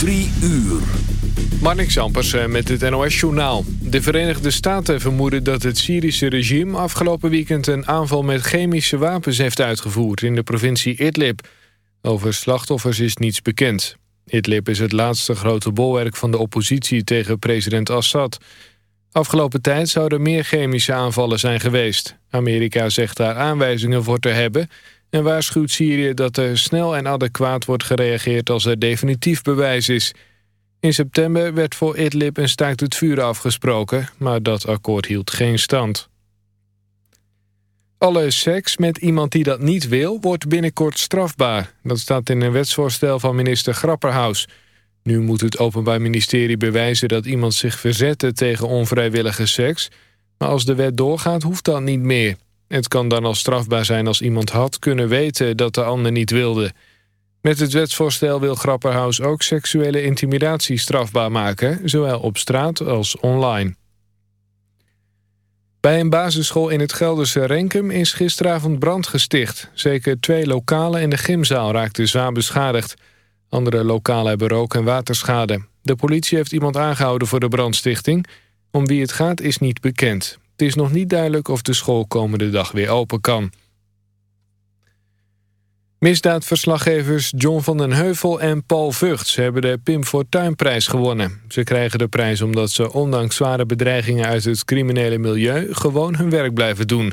Drie uur. Marnik Zampers eh, met het NOS-journaal. De Verenigde Staten vermoeden dat het Syrische regime... afgelopen weekend een aanval met chemische wapens heeft uitgevoerd... in de provincie Idlib. Over slachtoffers is niets bekend. Idlib is het laatste grote bolwerk van de oppositie tegen president Assad. Afgelopen tijd zouden meer chemische aanvallen zijn geweest. Amerika zegt daar aanwijzingen voor te hebben... en waarschuwt Syrië dat er snel en adequaat wordt gereageerd... als er definitief bewijs is... In september werd voor Idlib een staakt het vuur afgesproken... maar dat akkoord hield geen stand. Alle seks met iemand die dat niet wil, wordt binnenkort strafbaar. Dat staat in een wetsvoorstel van minister Grapperhaus. Nu moet het Openbaar Ministerie bewijzen dat iemand zich verzette tegen onvrijwillige seks. Maar als de wet doorgaat, hoeft dat niet meer. Het kan dan al strafbaar zijn als iemand had kunnen weten dat de ander niet wilde. Met het wetsvoorstel wil Grapperhaus ook seksuele intimidatie strafbaar maken, zowel op straat als online. Bij een basisschool in het Gelderse Renkum is gisteravond brand gesticht. Zeker twee lokalen in de gymzaal raakten zwaar beschadigd. Andere lokalen hebben rook- en waterschade. De politie heeft iemand aangehouden voor de brandstichting. Om wie het gaat is niet bekend. Het is nog niet duidelijk of de school komende dag weer open kan. Misdaadverslaggevers John van den Heuvel en Paul Vugts hebben de Pim Fortuynprijs gewonnen. Ze krijgen de prijs omdat ze ondanks zware bedreigingen uit het criminele milieu gewoon hun werk blijven doen.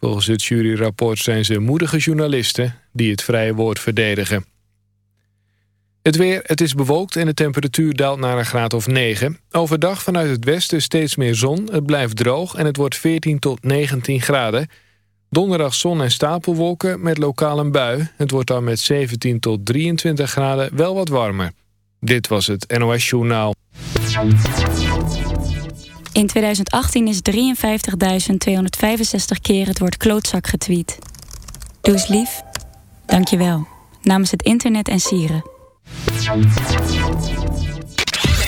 Volgens het juryrapport zijn ze moedige journalisten die het vrije woord verdedigen. Het weer, het is bewolkt en de temperatuur daalt naar een graad of 9. Overdag vanuit het westen steeds meer zon, het blijft droog en het wordt 14 tot 19 graden. Donderdag zon en stapelwolken met lokaal een bui. Het wordt dan met 17 tot 23 graden wel wat warmer. Dit was het NOS Journaal. In 2018 is 53.265 keer het woord klootzak getweet. Doe eens lief. Dank je wel. Namens het internet en sieren.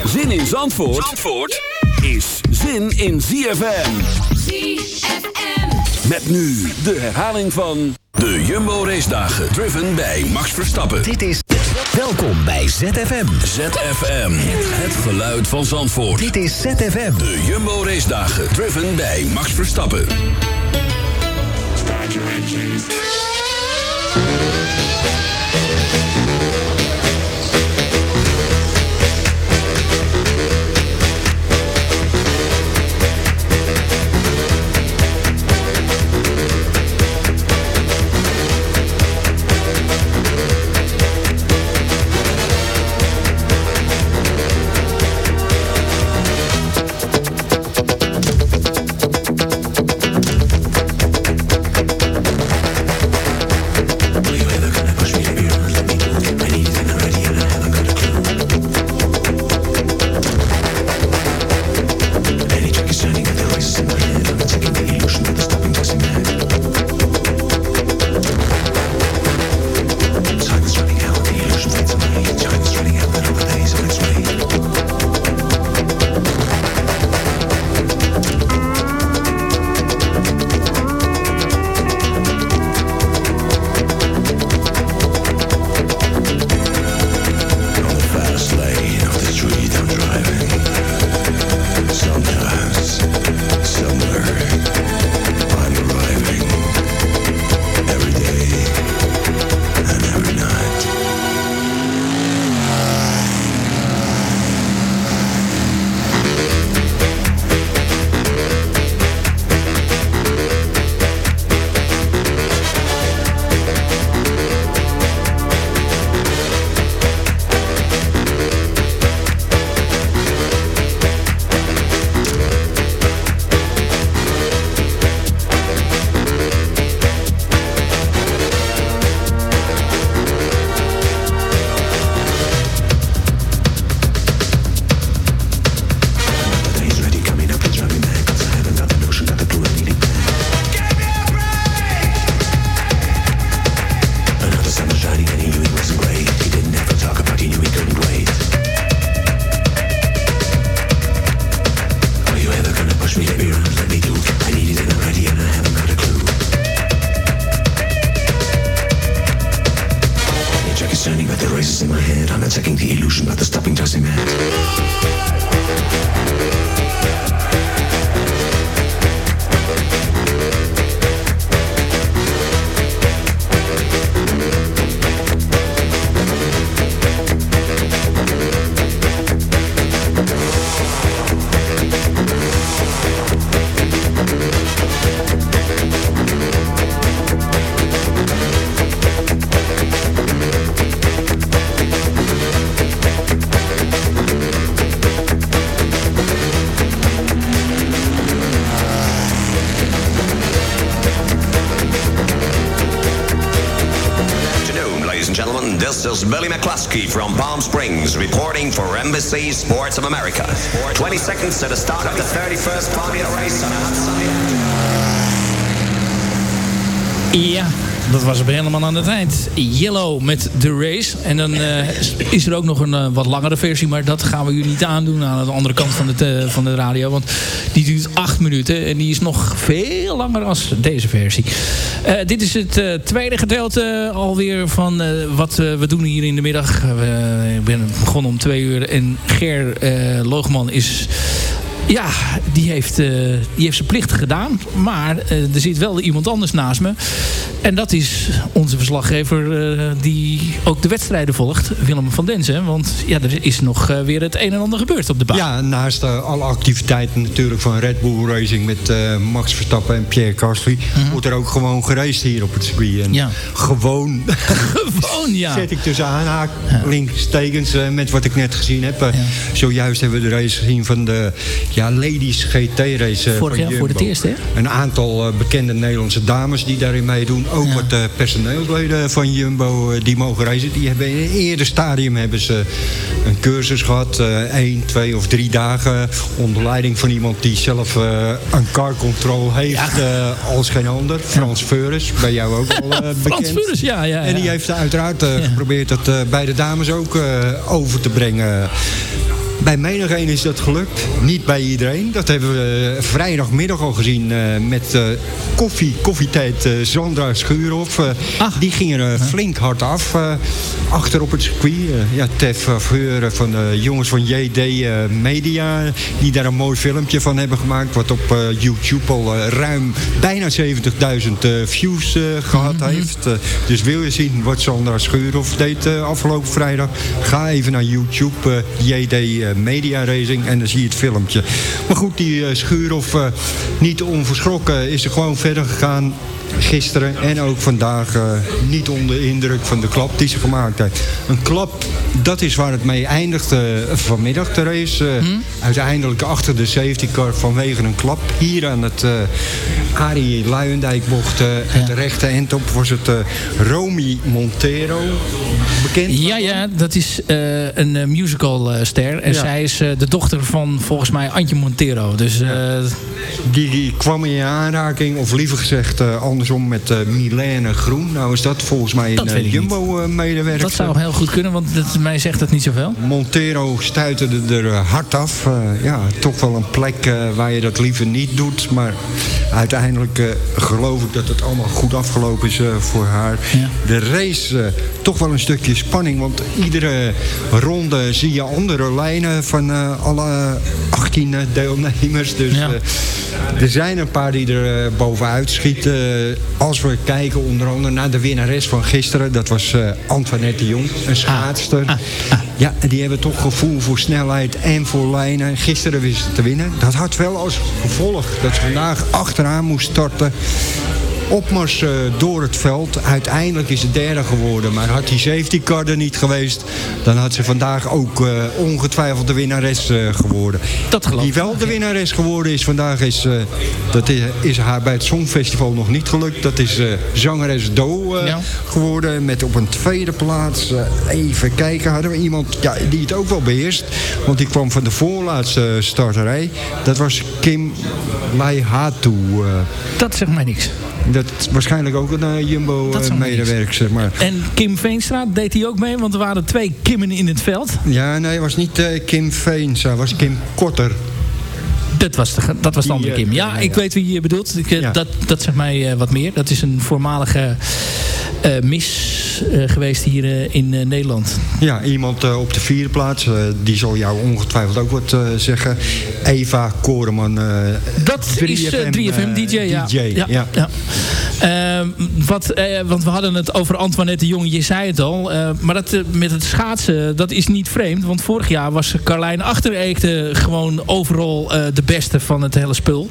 Zin in Zandvoort, Zandvoort is zin in ZFM. ZFM. Met nu de herhaling van de Jumbo Race Dagen. Driven bij Max Verstappen. Dit is... Welkom bij ZFM. ZFM. Het geluid van Zandvoort. Dit is ZFM. De Jumbo Race Dagen. Driven bij Max Verstappen. Billy McCluskey from Palm Springs, reporting for Embassy Sports of America. 20 seconds to the start of the 31st Formula race on a Ja, dat was op helemaal aan het eind. Yellow met The Race. En dan uh, is er ook nog een uh, wat langere versie. Maar dat gaan we jullie niet aandoen aan de andere kant van de, uh, van de radio. Want die duurt acht minuten. En die is nog veel langer als deze versie. dit is het tweede gedeelte alweer van wat we doen hier in de middag. ik ben begonnen om twee uur. En Ger Loogman is ja, die heeft, uh, die heeft zijn plicht gedaan. Maar uh, er zit wel iemand anders naast me. En dat is onze verslaggever uh, die ook de wedstrijden volgt. Willem van Denzen. Want ja, er is nog weer het een en ander gebeurd op de baan. Ja, naast alle activiteiten natuurlijk van Red Bull Racing... met Max Verstappen en Pierre Gasly... Mm -hmm. wordt er ook gewoon gereisd hier op het circuit. En ja. gewoon... gewoon, ja. Zet ik tussen aanhalingstekens ja. met wat ik net gezien heb. Ja. Zojuist hebben we de race gezien van de ja, Ladies GT-race Vorig jaar voor het eerst, hè? Een aantal uh, bekende Nederlandse dames die daarin meedoen. Ook ja. wat uh, personeelsleden van Jumbo die mogen reizen. Die hebben in een eerder stadium hebben ze een cursus gehad. één, twee of drie dagen. Onder leiding van iemand die zelf een car control heeft ja. als geen ander. Frans Veurens, bij jou ook al bekend. Frans ja, ja, En die heeft uiteraard geprobeerd dat bij de dames ook over te brengen. Bij menigeen is dat gelukt. Niet bij iedereen. Dat hebben we vrijdagmiddag al gezien uh, met uh, koffie, koffietijd Sandra Schuurhoff. die ging er flink hard af achter op het circuit. ja, Faveur van de jongens van JD Media. Die daar een mooi filmpje van hebben gemaakt. Wat op YouTube al ruim bijna 70.000 views gehad mm -hmm. heeft. dus wil je zien wat Sandra Schuurhoff deed afgelopen vrijdag? Ga even naar YouTube. JD Media Racing. En dan zie je het filmpje. Maar goed, die uh, Schuurhoff uh, niet onverschrokken is er gewoon verder gegaan gisteren en ook vandaag uh, niet onder indruk van de klap die ze gemaakt heeft. Een klap, dat is waar het mee eindigde vanmiddag de race. Uh, hmm? Uiteindelijk achter de safety car vanwege een klap. Hier aan het Arie Luijendijkbocht, ja. het rechte eind op, was het Romy Montero. Bekend? Ja, ja, dat is een musicalster. En ja. zij is de dochter van volgens mij Antje Montero. Dus, die, die, kwam in aanraking, of liever gezegd andersom met uh, Milène Groen. Nou is dat volgens mij een uh, Jumbo-medewerker. dat zou heel goed kunnen, want dat, mij zegt dat niet zoveel. Montero stuiterde er hard af. Uh, ja, toch wel een plek waar je dat liever niet doet. Maar uiteindelijk geloof ik dat het allemaal goed afgelopen is voor haar. Ja. De race, toch wel een stukje spanning. Want iedere ronde zie je andere lijnen van alle 18 deelnemers. Dus ja. er zijn een paar die er bovenuit schieten als we kijken onder andere naar de winnares van gisteren. Dat was Antoinette de Jong, een schaatster. Ah, ah, ah. Ja, die hebben toch gevoel voor snelheid en voor lijnen. Gisteren wisten te winnen. Dat had wel als gevolg dat ze vandaag achteraan moest starten opmars uh, door het veld. Uiteindelijk is het derde geworden. Maar had die safety car er niet geweest... dan had ze vandaag ook uh, ongetwijfeld de winnares uh, geworden. Dat geloof Die wel de winnares geworden is vandaag... is, dat is, is, haar bij het Songfestival nog niet gelukt. Dat is zangeres Do ja. geworden. Met op een tweede plaats... even kijken, hadden we iemand ja, die het ook wel beheerst. Want die kwam van de voorlaatste starterij. Dat was Kim Laihatu. dat zegt mij niks. Dat is waarschijnlijk ook een uh, Jumbo-medewerker, zeg maar. En Kim Veenstra, deed hij ook mee? Want er waren twee Kimmen in het veld. Ja, nee, het was niet uh, Kim Veenstra, het was Kim Korter. Dat was de, dat was de andere Kim. Ja, ja, ik weet wie je bedoelt. Ik, ja. dat, dat zegt mij uh, wat meer. Dat is een voormalige uh, mis uh, geweest hier in Nederland. Ja, iemand op de vierde plaats. die zal jou ongetwijfeld ook wat zeggen. Eva Koreman. dat 3FM, is 3FM DJ, ja. DJ, ja. ja. Ehm, wat, want we hadden het over Antoinette de Jong. Je zei het al. maar dat, met het schaatsen, dat is niet vreemd. Want vorig jaar was Carlijn Achtereekte gewoon overal de beste van het hele spul.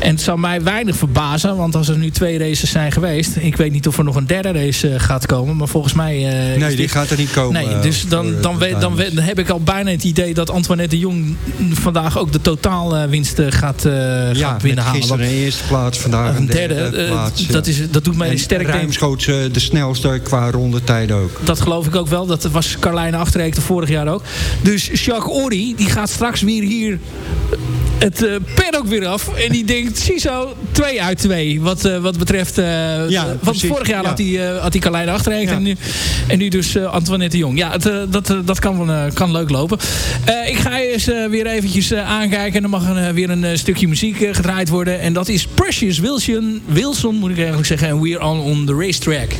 En het zou mij weinig verbazen. Want als er nu twee races zijn geweest. Ik weet niet of er nog een derde race uh, gaat komen. Maar volgens mij... Uh, nee, die dit... gaat er niet komen. Nee, dus dan, dan, dan, dan, heb ik al bijna het idee dat Antoinette de Jong vandaag ook de totaalwinst gaat, ja, gaat binnenhalen. gisteren een eerste plaats, vandaag een derde, derde plaats. Dat dat, is, dat doet mij sterk Ruimschoots de snelste qua rondetijd ook. Dat geloof ik ook wel. Dat was Carlijne Achterreek vorig jaar ook. Dus Jacques Ori, die gaat straks weer hier het uh, pen ook weer af. En die denkt, ziezo, 2 uit 2. Wat, uh, wat betreft... Uh, ja, want vorig jaar ja. had hij uh, had Carlijn achterheen. Ja. En, nu, en nu dus Antoinette de Jong. Ja, het, dat, dat kan, kan leuk lopen. ik ga eens weer eventjes aankijken. En dan mag er weer een stukje muziek gedraaid worden. En dat is Precious Wilson, Wilson moet ik eigenlijk zeggen. En We're on, on the racetrack.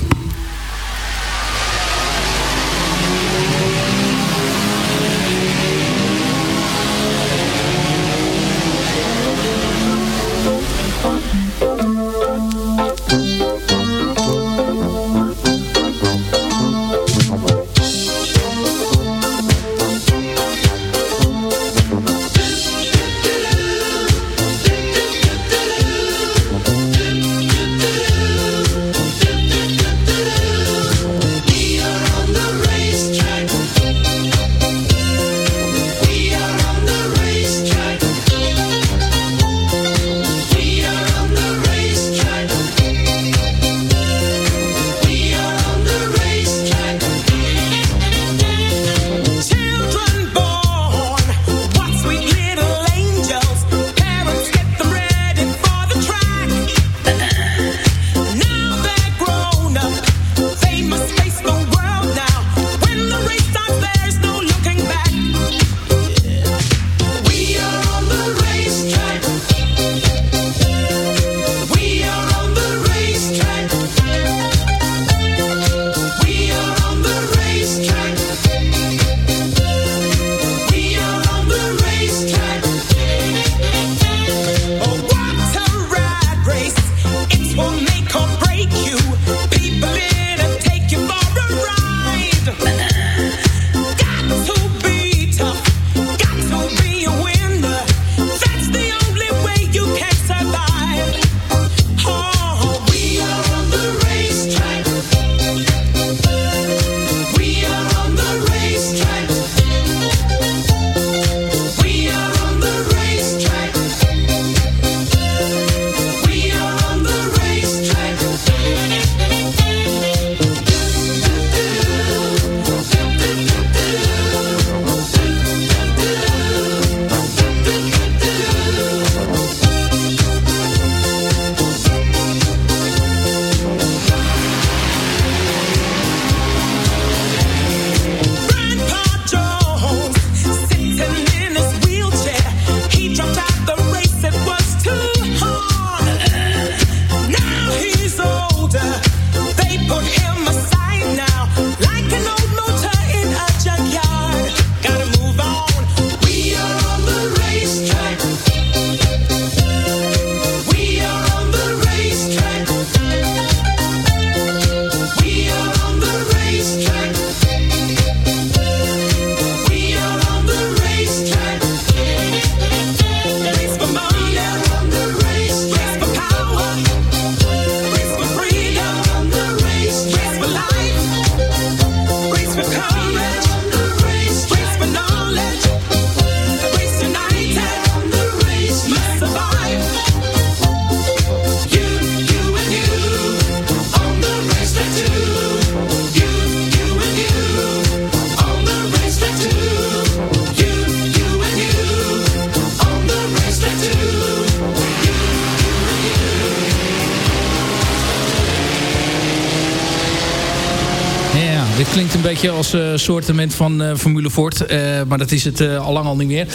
Als soortement van uh, Formule Ford. Uh, maar dat is het al lang al niet meer.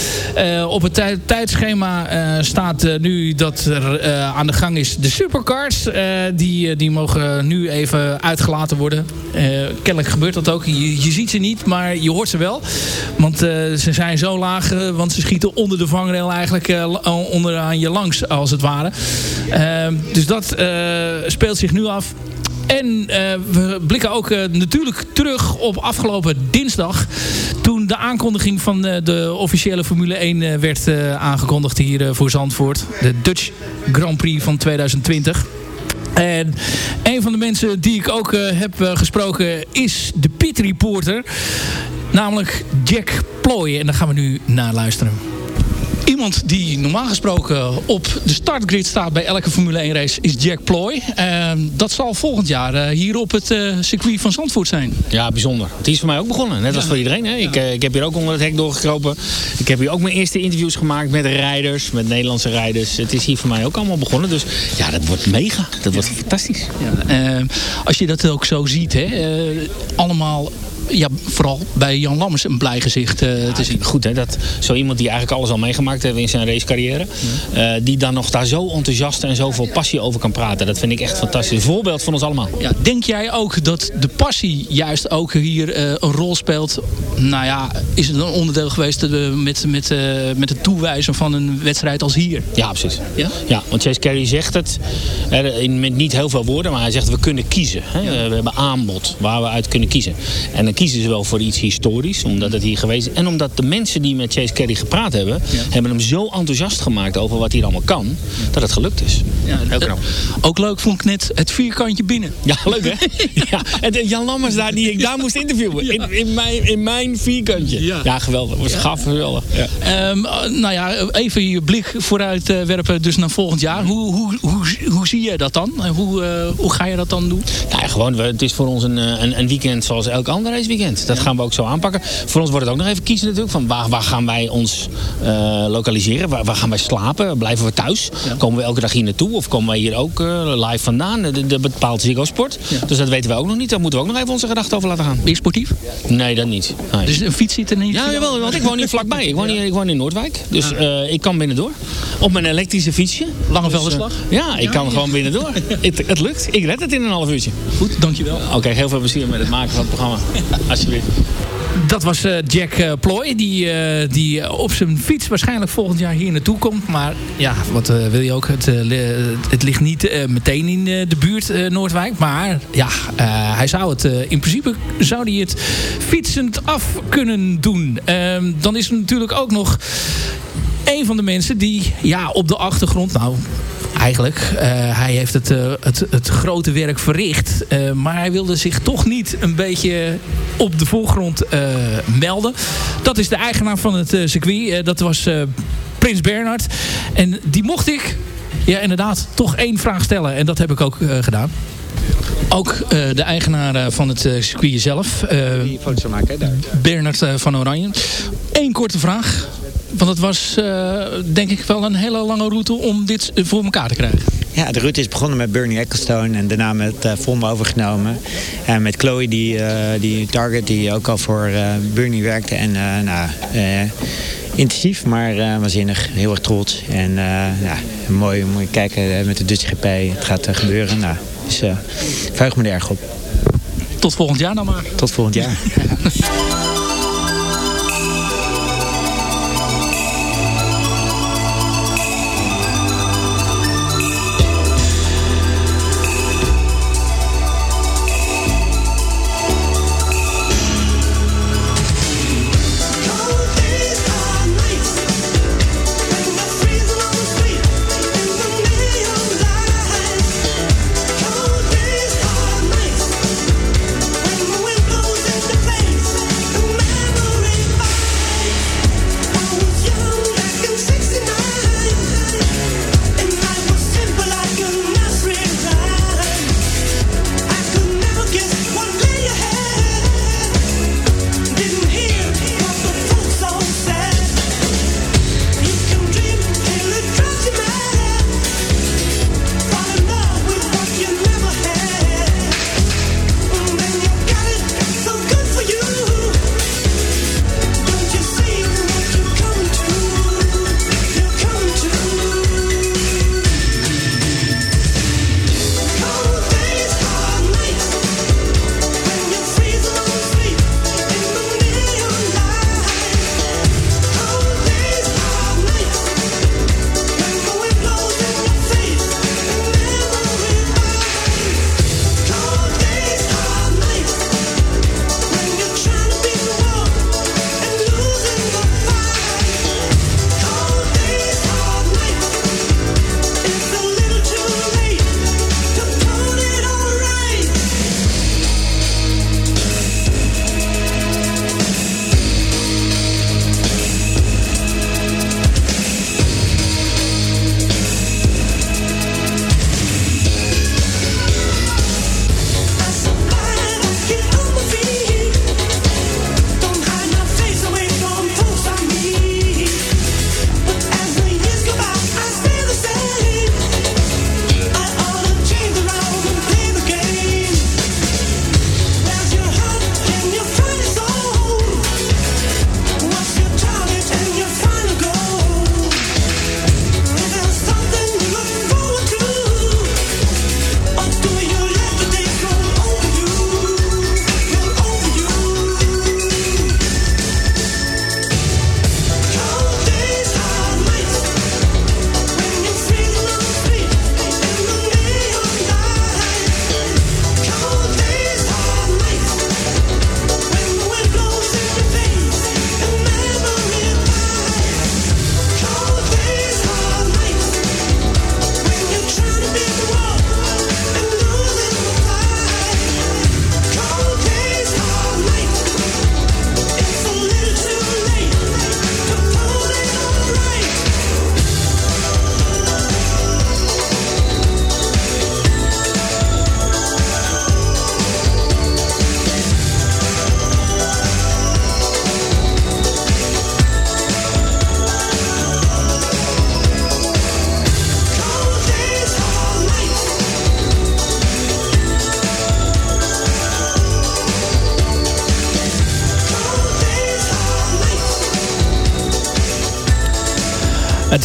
op het tij tijdschema staat nu dat er aan de gang is de supercars. die, die mogen nu even uitgelaten worden. kennelijk gebeurt dat ook. Je, je, ziet ze niet, maar je hoort ze wel. Want ze zijn zo laag, want ze schieten onder de vangrail eigenlijk onderaan je langs als het ware. dus dat speelt zich nu af. En uh, we blikken ook uh, natuurlijk terug op afgelopen dinsdag. Toen de aankondiging van uh, de officiële Formule 1 werd aangekondigd hier voor Zandvoort. De Dutch Grand Prix van 2020. En een van de mensen die ik ook heb gesproken is de pit reporter. Namelijk Jack Ploy. En daar gaan we nu naar luisteren. Iemand die normaal gesproken op de startgrid staat bij elke Formule 1 race is Jack Ploy. Ehm, dat zal volgend jaar uh, hier op het uh, circuit van Zandvoort zijn. Ja, bijzonder. Het is voor mij ook begonnen. Net als voor iedereen. Hè? Ik, uh, ik heb hier ook onder het hek doorgekropen. Ik heb hier ook mijn eerste interviews gemaakt met rijders, met Nederlandse rijders. Het is hier voor mij ook allemaal begonnen. Dus ja, dat wordt mega. Dat wordt fantastisch. Ja, ehm, als je dat ook zo ziet, hè, allemaal ja, vooral bij Jan Lammers een blij gezicht uh, te zien. Goed hè, dat zo iemand die eigenlijk alles al meegemaakt heeft in zijn racecarrière. Uh, die dan nog daar zo enthousiast en zoveel passie over kan praten. Dat vind ik echt fantastisch. Een voorbeeld van ons allemaal. Ja, denk jij ook dat de passie juist ook hier uh, een rol speelt? Nou ja, is het een onderdeel geweest met, met, met het toewijzen van een wedstrijd als hier? Ja, precies. Ja, ja want Chase Carey zegt het in, met niet heel veel woorden. Maar hij zegt we kunnen kiezen. Hè? Ja. We hebben aanbod waar we uit kunnen kiezen. En kiezen ze wel voor iets historisch, omdat het hier geweest is. En omdat de mensen die met Chase Carey gepraat hebben, hebben hem zo enthousiast gemaakt over wat hij allemaal kan, dat het gelukt is. Ja, Heel knap. Ook leuk vond ik net het vierkantje binnen. Ja, leuk hè? ja, en Jan Lammers daar, die ik daar moest interviewen. In, in, mijn, in mijn vierkantje. Ja, geweldig. was gaaf, geweldig. Ja. Um, nou ja, even je blik vooruit uh, werpen dus naar volgend jaar. Hoe, hoe, hoe, hoe zie je dat dan? Hoe, uh, hoe ga je dat dan doen? Nou ja, gewoon, het is voor ons een, een, een weekend zoals elk ander weekend. Dat gaan we ook zo aanpakken. Voor ons wordt het ook nog even kiezen natuurlijk. Van waar, waar gaan wij ons uh, lokaliseren? Waar, waar, gaan wij slapen? Blijven we thuis? Komen we elke dag hier naartoe? Of komen wij hier ook uh, live vandaan? Dat bepaalt Ziggo Sport. Dus dat weten we ook nog niet. Daar moeten we ook nog even onze gedachten over laten gaan. Ben je sportief? Nee, dat niet. Nee. Dus een fiets zit er niet? Ja, jawel, want ik woon hier vlakbij. Ik woon, hier, ik woon in Noordwijk. Dus uh, ik kan binnendoor. Op mijn elektrische fietsje. Langevelderslag? Dus, ja, ik kan gewoon binnendoor. het, het lukt. Ik red het in een half uurtje. Goed, dankjewel. Oké, okay, heel veel plezier met het maken van het programma. Alsjeblieft. Dat was uh, Jack uh, Ploy, die, uh, die op zijn fiets waarschijnlijk volgend jaar hier naartoe komt. Maar ja, wat wil je ook? Het, het ligt niet meteen in de buurt Noordwijk. Maar ja, hij zou het, in principe zou hij het fietsend af kunnen doen. Ehm, dan is er natuurlijk ook nog een van de mensen die ja, op de achtergrond... Nou, eigenlijk. Uh, hij heeft het, uh, het, het, grote werk verricht. Uh, maar hij wilde zich toch niet een beetje op de voorgrond melden. Dat is de eigenaar van het circuit. dat was Prins Bernhard. En die mocht ik, ja inderdaad, toch één vraag stellen. En dat heb ik ook gedaan. Ook uh, de eigenaar van het uh, circuit zelf. Uh, Die foto's maken, daar. Bernard van Oranje. Eén korte vraag. Want het was uh, denk ik wel een hele lange route om dit voor elkaar te krijgen. Ja, de route is begonnen met Bernie Ecclestone en daarna met uh, Vonda overgenomen. En met Chloe, die, uh, die Target, die ook al voor Bernie werkte. En nou, intensief, maar waanzinnig. Heel erg trots. En ja, mooi, mooi kijken met de Dutch GP. Het gaat gebeuren. Nou, dus vuig me er erg op. Tot volgend jaar dan maar. Tot volgend jaar.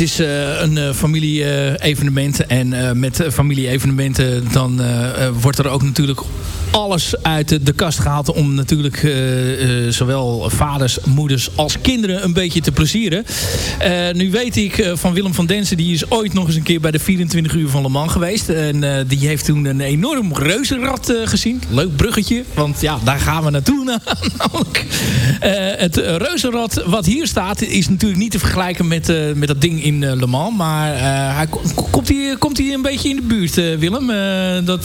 is uh, een uh, familie-evenement. en met familie-evenementen dan wordt er ook natuurlijk alles uit de kast gehaald om natuurlijk uh, uh, zowel vaders, moeders als kinderen een beetje te plezieren. Uh, nu weet ik van Willem van Densen, die is ooit nog eens een keer bij de 24 uur van Le Mans geweest. En die heeft toen een enorm reuzenrad gezien. Leuk bruggetje, want ja, daar gaan we naartoe het reuzenrad wat hier staat is natuurlijk niet te vergelijken met, met dat ding in Le Mans. Maar hij, komt hij komt een beetje in de buurt, Willem? dat,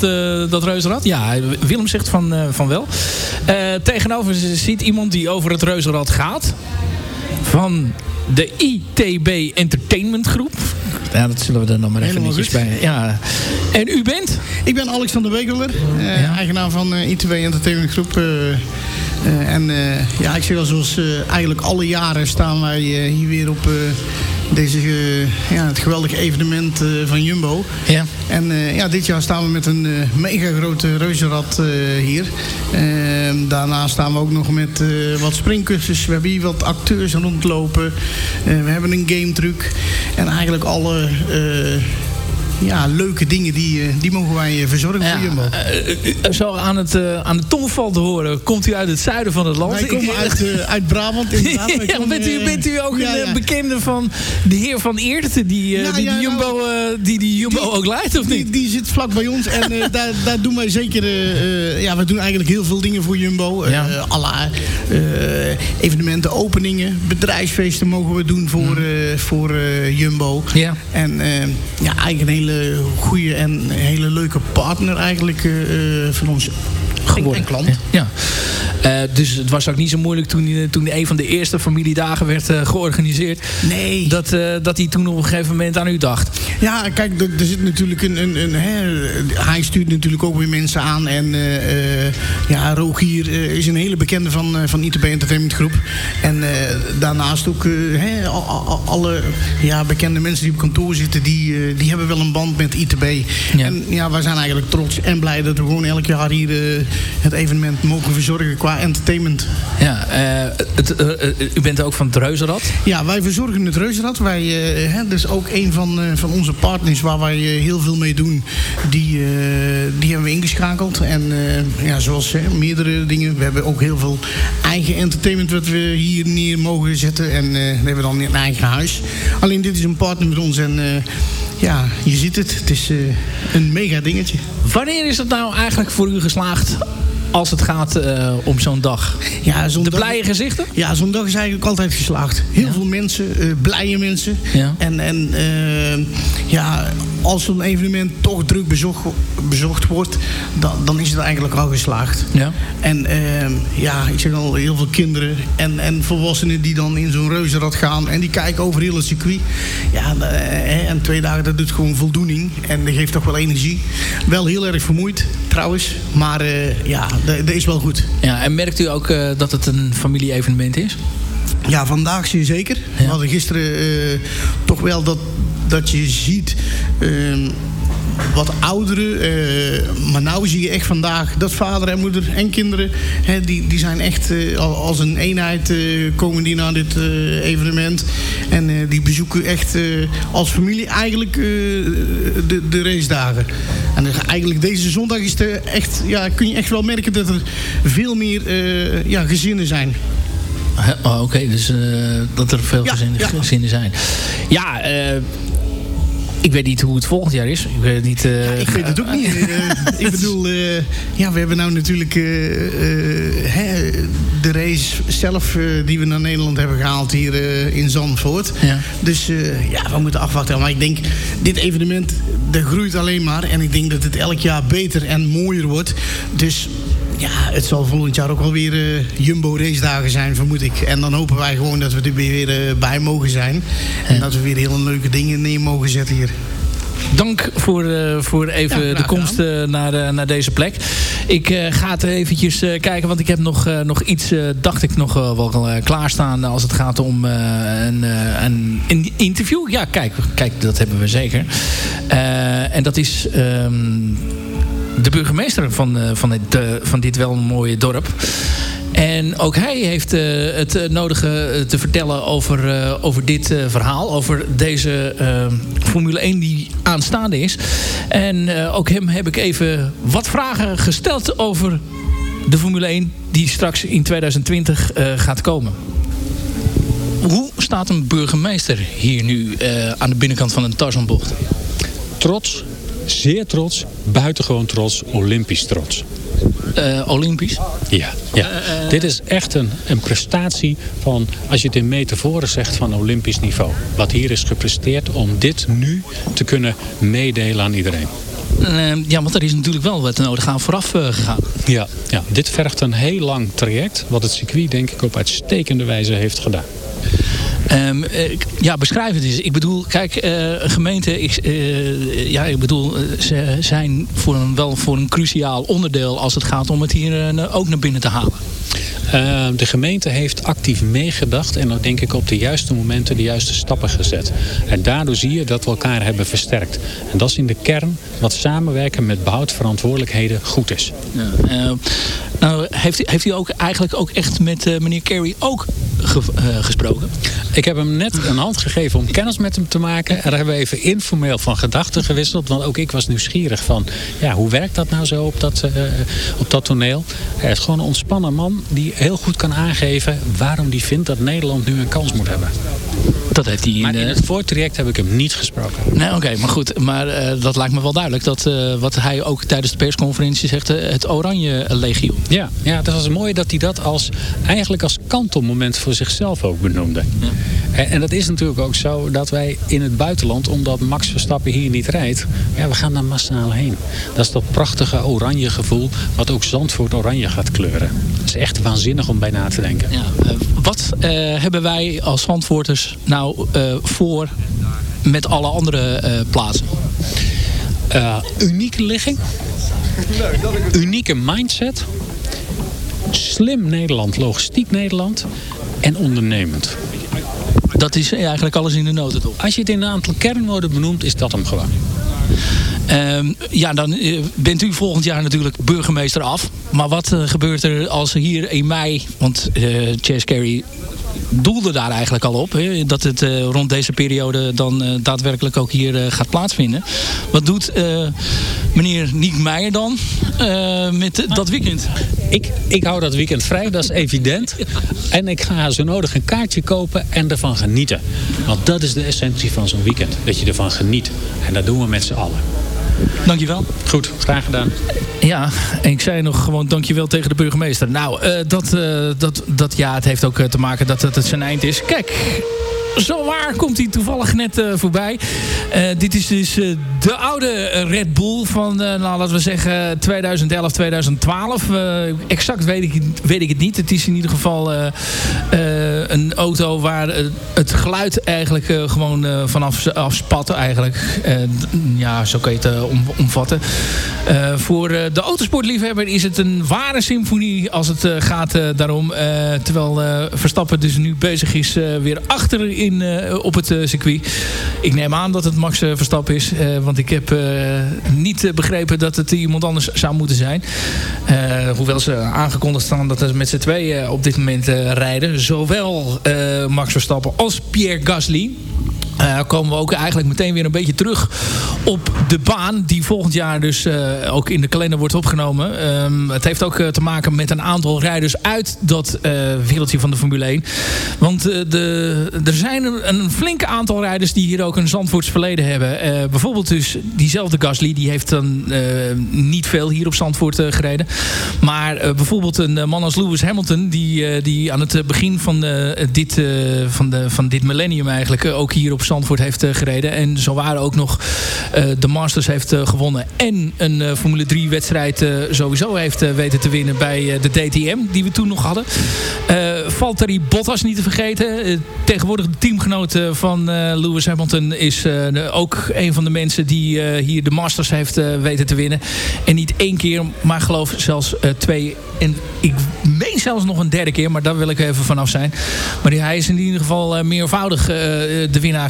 dat reuzenrad? Ja, Willem Willem zegt van, uh, van wel. Uh, tegenover zit iemand die over het reuzenrad gaat. Van de ITB Entertainment Groep. Ja, dat zullen we er dan maar even netjes bij. Ja. En u bent? Ik ben Alexander Wegeler, uh, ja. eigenaar van ITB Entertainment Groep. en ja, ik zeg wel zoals eigenlijk alle jaren staan wij hier weer op deze, uh, ja, het geweldige evenement uh, van Jumbo. Ja. En uh, ja, dit jaar staan we met een mega grote reuzenrad hier. Ehm, daarna staan we ook nog met wat springkussens. We hebben hier wat acteurs rondlopen. we hebben een game truc. En eigenlijk alle ja, leuke dingen die, eh, die mogen wij eh, verzorgen voor Jumbo. Uh, zo aan, het, aan de tongval te horen, komt u uit het zuiden van het land? Wij komen uit, uit Brabant inderdaad. ja, bent, u, bent u ook een bekende van de heer Van Eert, die, die, die, Jumbo, nou, die, die Jumbo ook leidt, of niet? Die, die zit vlak bij ons en daar, daar doen wij zeker... ja, we doen eigenlijk heel veel dingen voor Jumbo. Ja. alla evenementen, openingen, bedrijfsfeesten mogen we doen voor, mm. voor Jumbo. Ja. En ja, eigenlijk een hele hele goede en hele leuke partner eigenlijk uh, van ons geworden. En klant. Ja. Dus het was ook niet zo moeilijk toen, toen een van de eerste familiedagen werd uh, georganiseerd. Nee. Dat, dat hij toen op een gegeven moment aan u dacht. Ja, kijk, er, zit natuurlijk een... een, een hè, hij stuurt natuurlijk ook weer mensen aan. En ja, Rogier is een hele bekende van, van ITB Entertainment Groep. En daarnaast ook hè, alle ja, bekende mensen die op kantoor zitten... die, die hebben wel een band met ITB. Ja. En ja, wij zijn eigenlijk trots en blij dat we gewoon elk jaar hier het evenement mogen verzorgen qua entertainment. Ja, uh, het, uh, u bent ook van het Reuzenrad? Ja, wij verzorgen het Reuzenrad. Wij, hè, dus ook een van, van onze partners waar wij heel veel mee doen, die, die hebben we ingeschakeld. En ja, zoals meerdere dingen, we hebben ook heel veel eigen entertainment wat we hier neer mogen zetten. En we hebben dan een eigen huis. Alleen dit is een partner met ons en ja, je ziet het. Het is een mega dingetje. Wanneer is het nou eigenlijk voor u geslaagd als het gaat uh, om zo'n dag? Ja, zo'n de blije gezichten? Ja, zo'n dag is eigenlijk altijd geslaagd. Heel veel mensen, uh, blije mensen. Ja. En, en uh, ja, als zo'n evenement toch druk bezocht, bezocht wordt, dan, dan is het eigenlijk al geslaagd. Ja. En ehm, ja, ik zeg al, heel veel kinderen en, en volwassenen die dan in zo'n reuzenrad gaan en die kijken over heel het circuit. Ja, en twee dagen, dat doet gewoon voldoening en dat geeft toch wel energie. Wel heel erg vermoeid, trouwens, maar ja, dat is wel goed. Ja, en merkt u ook uh, dat het een familie-evenement is? Ja, vandaag zie je zeker. Ja. We hadden gisteren uh, toch wel dat, dat je ziet... Uh, wat ouderen. Uh, maar nou zie je echt vandaag dat vader en moeder en kinderen... Hè, die, die zijn echt uh, als een eenheid uh, komen die naar dit evenement. En die bezoeken echt als familie eigenlijk de, de racedagen. En eigenlijk deze zondag is er echt, ja, kun je echt wel merken dat er veel meer ja, gezinnen zijn. Oh, Oké, dus dat er veel gezinnen, ja. gezinnen zijn. Ja, ik weet niet hoe het volgend jaar is. Ik weet, niet, uh, ik weet het ook niet. Uh, ik bedoel, uh, ja, we hebben nou natuurlijk hè, de race zelf die we naar Nederland hebben gehaald hier in Zandvoort. Ja. Dus ja, we moeten afwachten. Maar ik denk, dit evenement, dat groeit alleen maar. En ik denk dat het elk jaar beter en mooier wordt. Dus ja, het zal volgend jaar ook wel weer uh, Jumbo race dagen zijn, vermoed ik. En dan hopen wij gewoon dat we er weer uh, bij mogen zijn. En dat we weer hele leuke dingen neer mogen zetten hier. Dank voor, uh, voor even ja, de komst naar, naar deze plek. Ik ga het eventjes kijken, want ik heb nog, nog iets, dacht ik, nog wel klaarstaan als het gaat om een, een, een, interview. Ja, kijk, kijk, dat hebben we zeker. en dat is... Um, de burgemeester van, uh, van, uh, van dit wel mooie dorp. En ook hij heeft het nodige te vertellen over, over dit verhaal. Over deze Formule 1 die aanstaande is. En ook hem heb ik even wat vragen gesteld over de Formule 1 die straks in 2020 gaat komen. Hoe staat een burgemeester hier nu aan de binnenkant van een Tarzanbocht? Trots, zeer trots, buitengewoon trots, olympisch trots. Uh, Olympisch? Ja, ja. Uh, uh, dit is echt een, een prestatie van, als je het in metaforen zegt, van Olympisch niveau. Wat hier is gepresteerd om dit nu te kunnen meedelen aan iedereen. ja, want er is natuurlijk wel wat nodig aan vooraf gegaan. Ja, ja, dit vergt een heel lang traject, wat het circuit denk ik op uitstekende wijze heeft gedaan. Um, ja, beschrijf het eens. Ik bedoel, kijk, uh, gemeenten, ik, uh, ja, ik bedoel, ze zijn voor een, wel voor een cruciaal onderdeel als het gaat om het hier ook naar binnen te halen. Uh, de gemeente heeft actief meegedacht en dan denk ik op de juiste momenten de juiste stappen gezet. En daardoor zie je dat we elkaar hebben versterkt. En dat is in de kern wat samenwerken met behoudverantwoordelijkheden goed is. Ja, uh, nou, heeft, heeft u ook eigenlijk ook echt met uh, meneer Kerry ook ge, gesproken? Ik heb hem net een hand gegeven om kennis met hem te maken. En daar hebben we even informeel van gedachten gewisseld. Want ook ik was nieuwsgierig van, ja, hoe werkt dat nou zo op dat, op dat toneel? Hij is gewoon een ontspannen man die heel goed kan aangeven waarom hij vindt dat Nederland nu een kans moet hebben. Dat heeft hij in, maar in het voortraject heb ik hem niet gesproken. Nee, oké, maar goed. Maar uh, dat lijkt me wel duidelijk. Dat uh, wat hij ook tijdens de persconferentie zegt, uh, het Oranje Legio. Ja, ja, dat was mooi dat hij dat als, eigenlijk als kantelmoment voor zichzelf ook benoemde. Ja. En, en, dat is natuurlijk ook zo dat wij in het buitenland, omdat Max Verstappen hier niet rijdt, ja, we gaan daar massaal heen. Dat is dat prachtige oranje gevoel, wat ook Zandvoort oranje gaat kleuren. Dat is echt waanzinnig om bij na te denken. Ja, wat hebben wij als Zandvoorters nou voor met alle andere uh, plaatsen? Unieke ligging. Unieke mindset. Slim Nederland, logistiek Nederland. En ondernemend. Dat is eigenlijk alles in de notendop. Als je het in een aantal kernwoorden benoemt, is dat hem gewoon. Um, ja, dan uh, bent u volgend jaar natuurlijk burgemeester af. Maar wat uh, gebeurt er als hier in mei... Want uh, Chase Carey doelde daar eigenlijk al op. Hè, dat het uh, rond deze periode dan uh, daadwerkelijk ook hier uh, gaat plaatsvinden. Wat doet meneer Niek Meijer dan met dat weekend? Ik, ik hou dat weekend vrij, dat is evident. En ik ga zo nodig een kaartje kopen en ervan genieten. Want dat is de essentie van zo'n weekend. Dat je ervan geniet. En dat doen we met z'n allen. Dankjewel. Goed, graag gedaan. Ja, en ik zei nog gewoon dankjewel tegen de burgemeester. Nou, uh, dat, uh, dat, dat, ja, het heeft ook te maken dat het zijn eind is. Kijk, zo waar komt hij toevallig net uh, voorbij. Uh, dit is dus uh, de oude Red Bull van, nou, laten we zeggen, 2011, 2012. exact weet ik, weet ik het niet. Het is in ieder geval een auto waar het geluid eigenlijk gewoon vanaf afspat eigenlijk. ja, zo kan je het om, omvatten. voor de autosportliefhebber is het een ware symfonie als het gaat daarom. terwijl Verstappen dus nu bezig is weer achter in, uh, op het circuit. Ik neem aan dat het Max Verstappen is. want ik heb niet begrepen dat het iemand anders zou moeten zijn. hoewel ze aangekondigd staan dat ze met z'n tweeën op dit moment rijden. Zowel Max Verstappen als Pierre Gasly. Uh, komen we ook eigenlijk meteen weer een beetje terug op de baan. Die volgend jaar dus uh, ook in de kalender wordt opgenomen. Um, het heeft ook uh, te maken met een aantal rijders uit dat wereldje van de Formule 1. Want de, er zijn een, een flink aantal rijders die hier ook een Zandvoorts verleden hebben. bijvoorbeeld dus diezelfde Gasly. Die heeft dan niet veel hier op Zandvoort gereden. Maar bijvoorbeeld een man als Lewis Hamilton. Die, die aan het begin van, dit, van, de, van dit millennium eigenlijk ook hier op Zandvoort heeft uh, gereden. En zo waren ook nog uh, de Masters heeft uh, gewonnen. En een Formule 3 wedstrijd sowieso heeft weten te winnen bij de DTM. Die we toen nog hadden. Valtteri Bottas niet te vergeten. tegenwoordig de teamgenoot van Lewis Hamilton is ook een van de mensen die hier de Masters heeft weten te winnen. En niet één keer, maar geloof zelfs twee. En ik meen zelfs nog een derde keer, maar daar wil ik even vanaf zijn. Maar hij is in ieder geval meervoudig de winnaar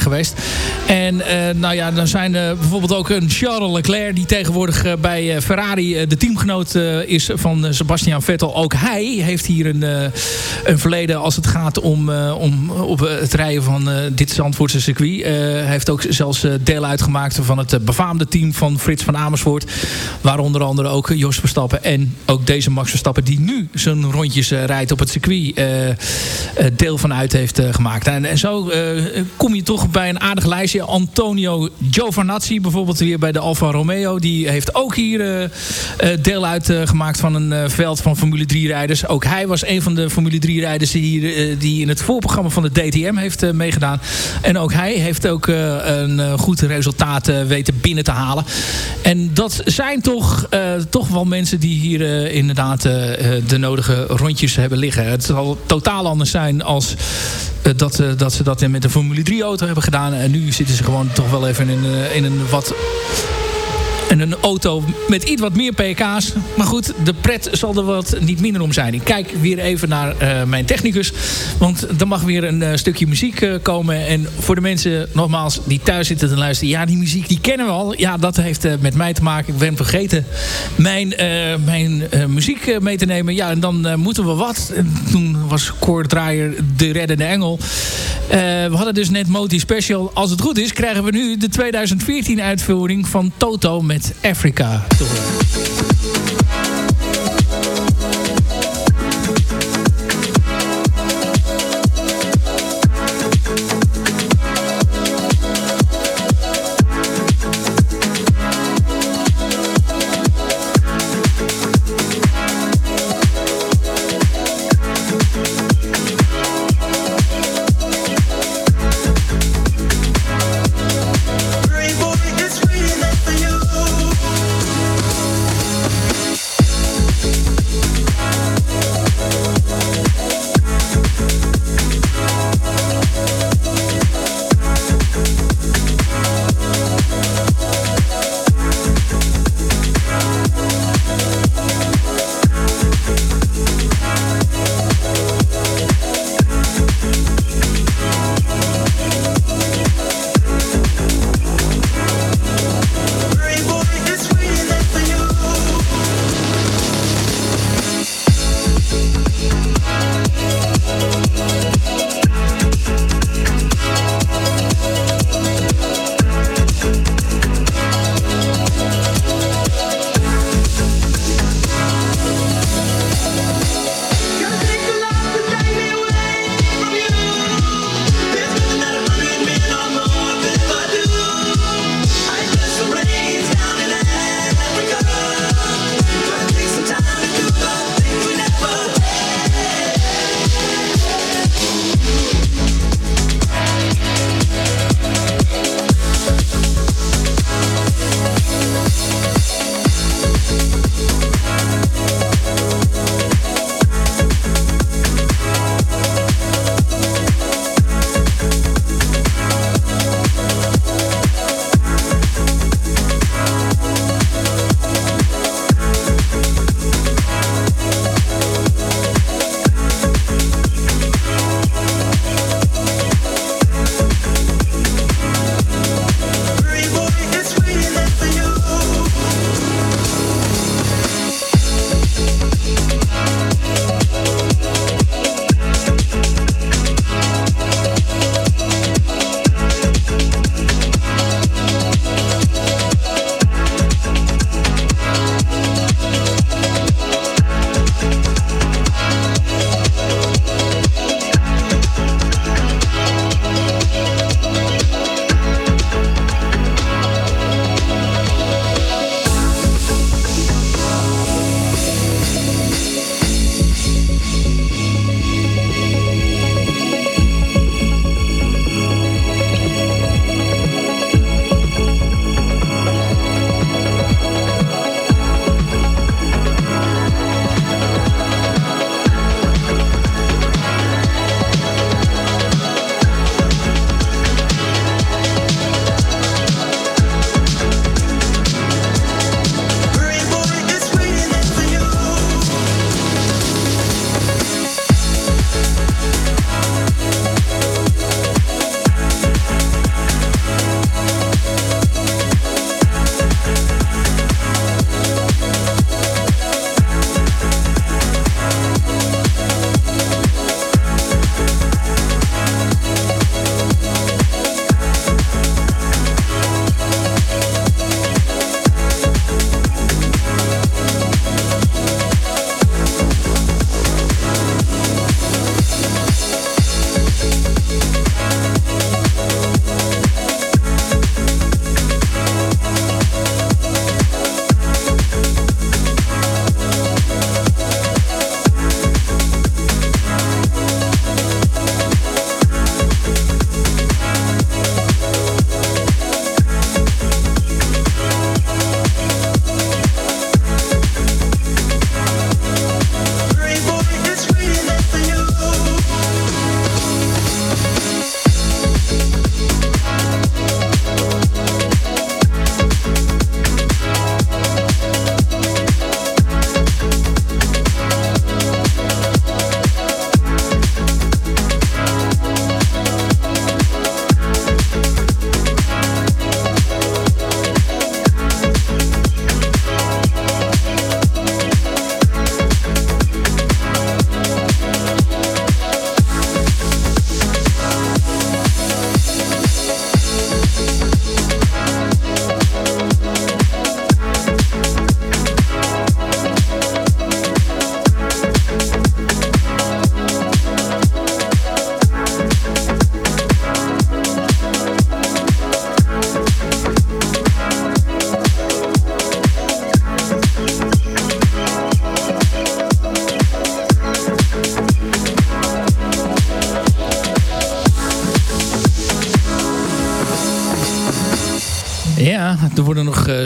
En nou ja, dan zijn bijvoorbeeld ook een Charles Leclerc... die tegenwoordig bij Ferrari de teamgenoot is van Sebastian Vettel. Ook hij heeft hier een, een verleden als het gaat om, om op het rijden van dit Zandvoortse circuit. Heeft ook zelfs deel uitgemaakt van het befaamde team van Frits van Amersfoort. Waar onder andere ook Jos Verstappen en ook deze Max Verstappen... die nu zijn rondjes rijdt op het circuit... deel van uit heeft gemaakt. En, en zo kom je toch bij een aardig lijstje. Antonio Giovanazzi bijvoorbeeld hier bij de Alfa Romeo. Die heeft ook hier deel uitgemaakt van een veld van Formule 3 rijders. Ook hij was een van de Formule 3 rijders die, die in het voorprogramma van de DTM heeft meegedaan. En ook hij heeft ook een goed resultaat weten binnen te halen. En dat zijn toch, toch wel mensen die hier inderdaad de nodige rondjes hebben liggen. Het zal totaal anders zijn als dat, dat ze dat met de Formule 3 auto hebben gedaan. En nu zitten ze gewoon toch wel even in, in een wat en een auto met iets wat meer pk's. Maar goed, de pret zal er wat niet minder om zijn. Ik kijk weer even naar uh, mijn technicus. Want er mag weer een uh, stukje muziek uh, komen. En voor de mensen, nogmaals, die thuis zitten te luisteren. Ja, die muziek, die kennen we al. Ja, dat heeft met mij te maken. Ik ben vergeten mijn, mijn muziek mee te nemen. Ja, en dan moeten we wat. En toen was Draaier de reddende engel. we hadden dus net Moti Special. Als het goed is, krijgen we nu de 2014 uitvoering van Toto met met Africa. Ja,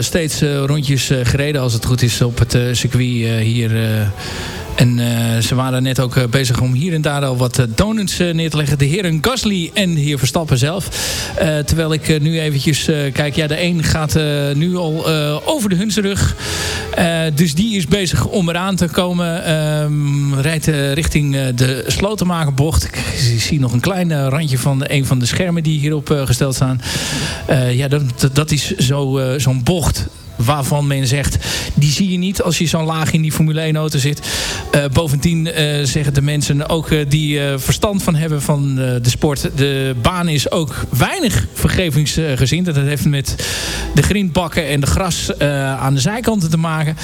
steeds rondjes gereden als het goed is op het circuit hier en uh, ze waren net ook uh, bezig om hier en daar al wat uh, donuts neer te leggen. De heren Gasly en de heer Verstappen zelf. terwijl ik nu eventjes kijk. Ja, de een gaat nu al over de Hunsrug. dus die is bezig om eraan te komen. Ehm, rijdt richting de Slotenmakerbocht. Ik zie nog een klein randje van een van de schermen die hierop gesteld staan. ja, dat, dat is zo'n bocht waarvan men zegt... die zie je niet als je zo laag in die Formule 1 auto zit. Uh, bovendien uh, zeggen de mensen ook uh, die verstand van hebben van de sport... de baan is ook weinig vergevingsgezind. Dat heeft met de grindbakken en de gras aan de zijkanten te maken.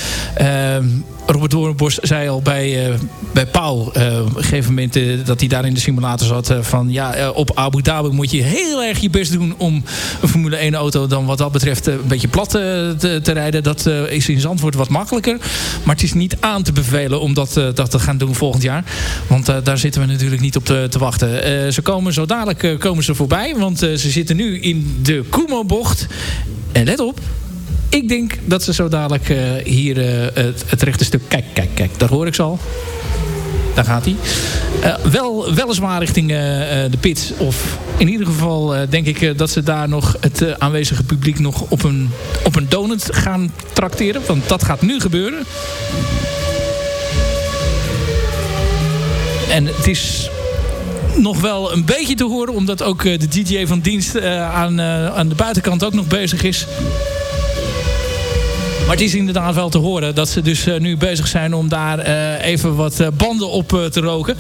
Robert Doornbos zei al bij, uh, bij Paul uh, op een gegeven moment uh, dat hij daar in de simulator zat van ja op Abu Dhabi moet je heel erg je best doen om een Formule 1 auto dan wat dat betreft een beetje plat te, te, rijden. Dat is in Zandvoort wat makkelijker. Maar het is niet aan te bevelen om dat, dat te gaan doen volgend jaar. Want daar zitten we natuurlijk niet op te, te wachten. ze komen zo dadelijk komen ze voorbij. Want ze zitten nu in de Kumo bocht. En let op, ik denk dat ze zo dadelijk uh, hier uh, het, het, rechte stuk... Kijk, kijk, kijk, daar hoor ik ze al. Daar gaat hij. Uh, wel, weliswaar richting de pit. Of in ieder geval denk ik dat ze daar nog het aanwezige publiek nog op een, op een donut gaan trakteren. Want dat gaat nu gebeuren. En het is nog wel een beetje te horen. Omdat ook de DJ van dienst aan, aan de buitenkant ook nog bezig is. Maar het is inderdaad wel te horen dat ze dus eh, nu bezig zijn om daar eh, even wat eh, banden op te roken.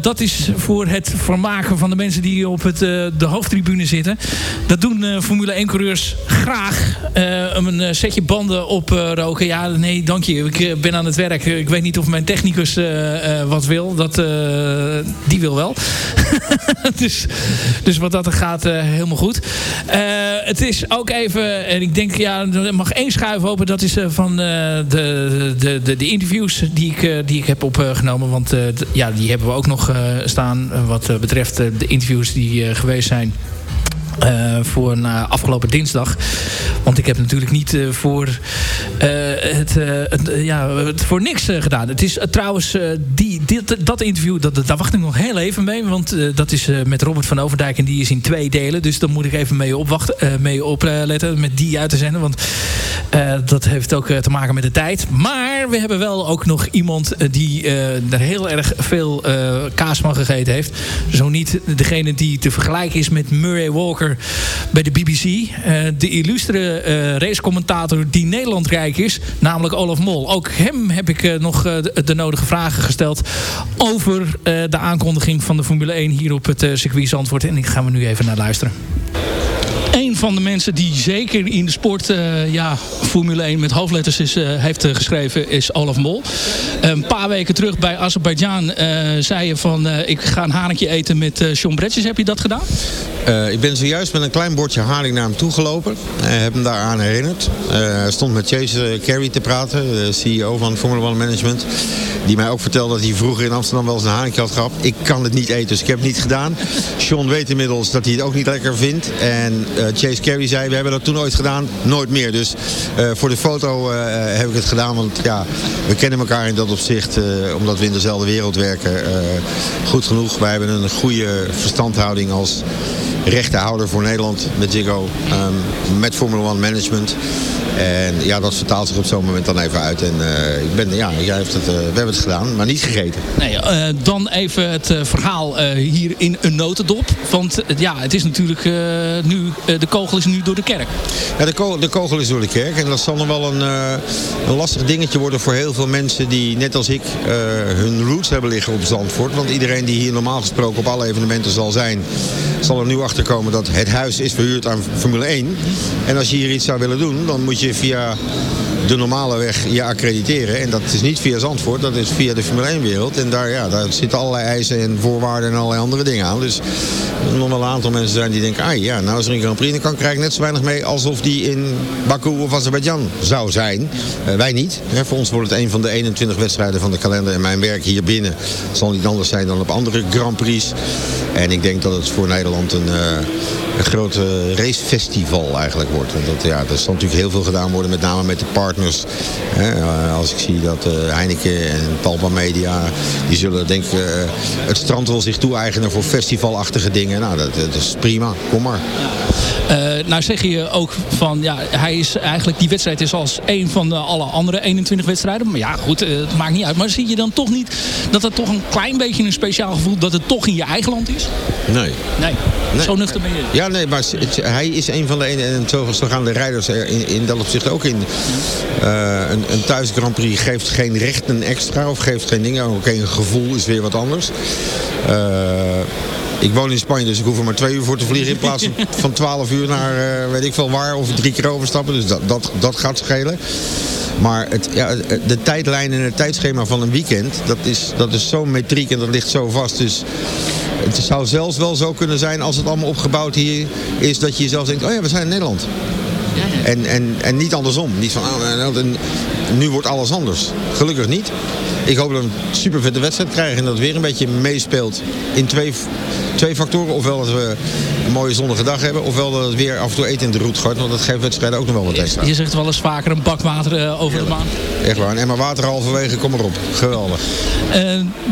dat is voor het vermaken van de mensen die op het, de hoofdtribune zitten. Dat doen Formule 1 coureurs graag. een setje banden oproken. ja, nee, dank je. Ik ben aan het werk. Ik weet niet of mijn technicus wat wil. Dat, die wil wel. dus, dus wat dat gaat, helemaal goed. het is ook even, en ik denk, ja, er mag één schuif hopen Dat is uh, van uh, de, de, de, de, interviews die ik, uh, die ik heb opgenomen. Want ja, die hebben we ook nog staan. wat betreft de interviews die geweest zijn uh, voor uh, afgelopen dinsdag. Want ik heb natuurlijk niet uh, voor, het, het, ja, het voor niks gedaan. Het is trouwens, die, dit, dat interview, dat, daar wacht ik nog heel even mee. Want dat is met Robert van Overdijk en die is in twee delen. Dus daar moet ik even mee, opwachten, mee opletten met die uit te zenden. Want dat heeft ook te maken met de tijd. Maar we hebben wel ook nog iemand die er heel erg veel kaas van gegeten heeft. Zo niet degene die te vergelijken is met Murray Walker bij de BBC. Eh, de illustere uh, racecommentator die Nederland rijk is. Namelijk Olaf Mol. Ook hem heb ik uh, nog de, de, nodige vragen gesteld. Over de aankondiging van de Formule 1 hier op het circuit Zandvoort. En ik ga we nu even naar luisteren van de mensen die zeker in de sport uh, ja, Formule 1 met hoofdletters is, uh, heeft uh, geschreven is Olaf Mol. een paar weken terug bij Azerbeidzjan zei je van ik ga een haringje eten met Sean Bretjes. Heb je dat gedaan? ik ben zojuist met een klein bordje haring naar hem toegelopen. en heb hem daaraan herinnerd. Hij stond met Chase Carey te praten, de CEO van Formula 1 Management. Die mij ook vertelde dat hij vroeger in Amsterdam wel eens een haringje had gehad. Ik kan het niet eten, dus ik heb het niet gedaan. Sean weet inmiddels dat hij het ook niet lekker vindt. En uh, Chase Carey zei, we hebben dat toen nooit gedaan, nooit meer. Dus uh, voor de foto uh, heb ik het gedaan, want ja, we kennen elkaar in dat opzicht, omdat we in dezelfde wereld werken. goed genoeg, wij hebben een goede verstandhouding als rechtenhouder voor Nederland met Ziggo, um, met Formula 1 Management. En ja, dat vertaalt zich op zo'n moment dan even uit. En uh, ik ben, ja, jij heeft het, uh, we hebben het gedaan, maar niet gegeten. Nee, uh, dan even het verhaal hier in een notendop. Want ja, het is natuurlijk nu, de kogel is nu door de kerk. Ja, de, kogel, de kogel is door de kerk. En dat zal nog wel een, een lastig dingetje worden voor heel veel mensen die, net als ik, hun roots hebben liggen op Zandvoort. Want iedereen die hier normaal gesproken op alle evenementen zal zijn, zal er nu achter komen dat het huis is verhuurd aan Formule 1. En als je hier iets zou willen doen, dan moet je via de normale weg je accrediteren. En dat is niet via Zandvoort, dat is via de Formule 1 wereld. En daar, ja, daar zitten allerlei eisen en voorwaarden en allerlei andere dingen aan. Dus nog wel een aantal mensen zijn die denken, ah ja, nou is er een Grand Prix, dan kan krijg ik net zo weinig mee alsof die in Baku of Azerbeidzjan zou zijn. Uh, wij niet. voor ons wordt het een van de 21 wedstrijden van de kalender. En mijn werk hier binnen zal niet anders zijn dan op andere Grand Prix. En ik denk dat het voor Nederland een... Uh, een groot uh, racefestival eigenlijk wordt. En dat, ja, er zal natuurlijk heel veel gedaan worden, met name met de partners. als ik zie dat Heineken en Talpa Media, die zullen denk ik het strand wel zich toe-eigenen voor festivalachtige dingen. Nou, dat, dat is prima. Kom maar. nou zeg je ook van, ja, hij is eigenlijk, die wedstrijd is als een van de alle andere 21 wedstrijden. Maar ja, goed, het maakt niet uit. Maar zie je dan toch niet dat het toch een klein beetje een speciaal gevoel, dat het toch in je eigen land is? Nee. Nee, zo nuchter ben je. Ja, nee, maar hij is een van de ene en zo, gaan de rijders er in, in dat opzicht ook in. Uh, een, een thuis Grand Prix geeft geen rechten extra of geeft geen dingen. Oké, een gevoel is weer wat anders. Uh, ik woon in Spanje, dus ik hoef er maar twee uur voor te vliegen... in plaats van twaalf uur naar uh, weet ik veel waar of drie keer overstappen. Dus dat, dat, dat gaat schelen. Maar het, ja, de tijdlijn en het tijdschema van een weekend... dat is, dat is zo metriek en dat ligt zo vast. Dus het zou zelfs wel zo kunnen zijn als het allemaal opgebouwd hier is... dat je jezelf denkt, oh ja, we zijn in Nederland. En, en, en niet andersom. Niet van, oh, nu wordt alles anders. Gelukkig niet. Ik hoop dat we een super vette wedstrijd krijgen en dat het weer een beetje meespeelt in twee, twee factoren. Ofwel dat we een mooie zonnige dag hebben, ofwel dat het weer af en toe eten in de route gooit. Want dat geeft wedstrijden ook nog wel wat extra. Je zegt wel eens vaker een bak water uh, over de baan. Echt waar. En maar water halverwege, kom erop. Geweldig. Uh,